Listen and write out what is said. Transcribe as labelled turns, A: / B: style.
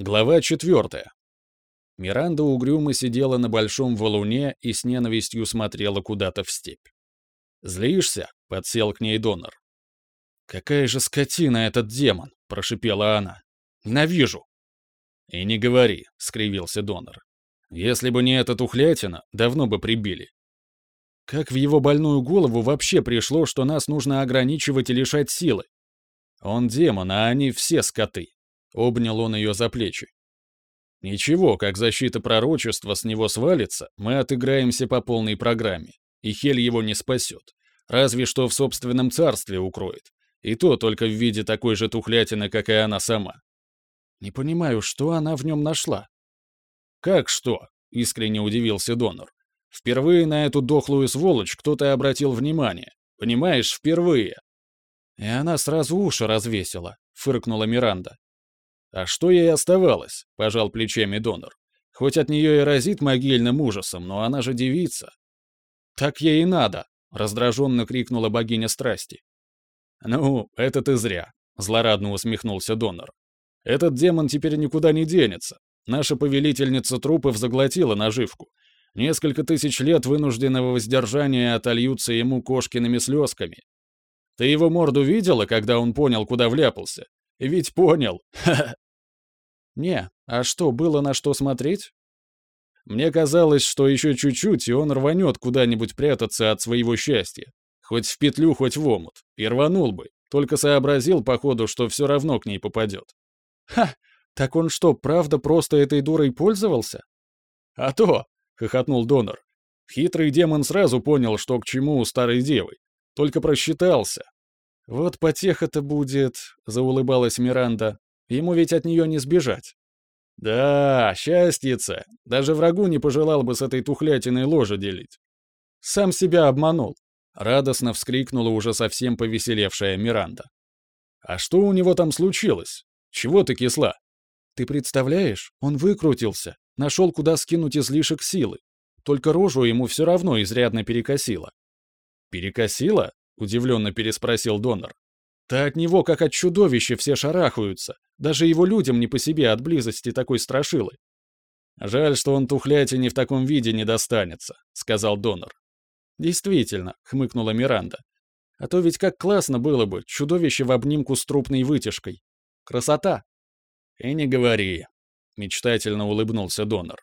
A: Глава четвертая. Миранда угрюмо сидела на большом валуне и с ненавистью смотрела куда-то в степь. «Злишься?» — подсел к ней донор. «Какая же скотина этот демон!» — прошипела она. «Ненавижу!» «И не говори», — скривился донор. «Если бы не эта тухлятина, давно бы прибили». Как в его больную голову вообще пришло, что нас нужно ограничивать и лишать силы? Он демон, а они все скоты. Обнял он ее за плечи. Ничего, как защита пророчества с него свалится, мы отыграемся по полной программе, и Хель его не спасет. Разве что в собственном царстве укроет. И то только в виде такой же тухлятины, как и она сама. Не понимаю, что она в нем нашла. Как что? Искренне удивился донор. Впервые на эту дохлую сволочь кто-то обратил внимание. Понимаешь, впервые. И она сразу уши развесила, фыркнула Миранда. А что ей оставалось? Пожал плечами донор. Хоть от нее и разит могильным ужасом, но она же девица. Так ей и надо, раздраженно крикнула богиня страсти. Ну, это ты зря, злорадно усмехнулся донор. Этот демон теперь никуда не денется. Наша повелительница трупов заглотила наживку. Несколько тысяч лет вынужденного воздержания отольются ему кошкиными слезками. Ты его морду видела, когда он понял, куда вляпался? Ведь понял. Не, а что, было на что смотреть? Мне казалось, что еще чуть-чуть, и он рванет куда-нибудь прятаться от своего счастья. Хоть в петлю, хоть в омут. И рванул бы. Только сообразил, походу, что все равно к ней попадет. Ха! Так он что, правда просто этой дурой пользовался? А то, хохотнул донор. Хитрый демон сразу понял, что к чему у старой девы. Только просчитался. «Вот потеха-то будет», — заулыбалась Миранда. «Ему ведь от нее не сбежать». «Да, счастьица. Даже врагу не пожелал бы с этой тухлятиной ложе делить». «Сам себя обманул», — радостно вскрикнула уже совсем повеселевшая Миранда. «А что у него там случилось? Чего ты кисла?» «Ты представляешь, он выкрутился, нашел, куда скинуть излишек силы. Только рожу ему все равно изрядно перекосило». «Перекосило?» удивленно переспросил донор. Да от него, как от чудовища, все шарахаются. Даже его людям не по себе от близости такой страшилы. Жаль, что он тухлятине в таком виде не достанется, сказал донор. Действительно, хмыкнула Миранда. А то ведь как классно было бы, чудовище в обнимку с трупной вытяжкой. Красота. И не говори, мечтательно улыбнулся донор.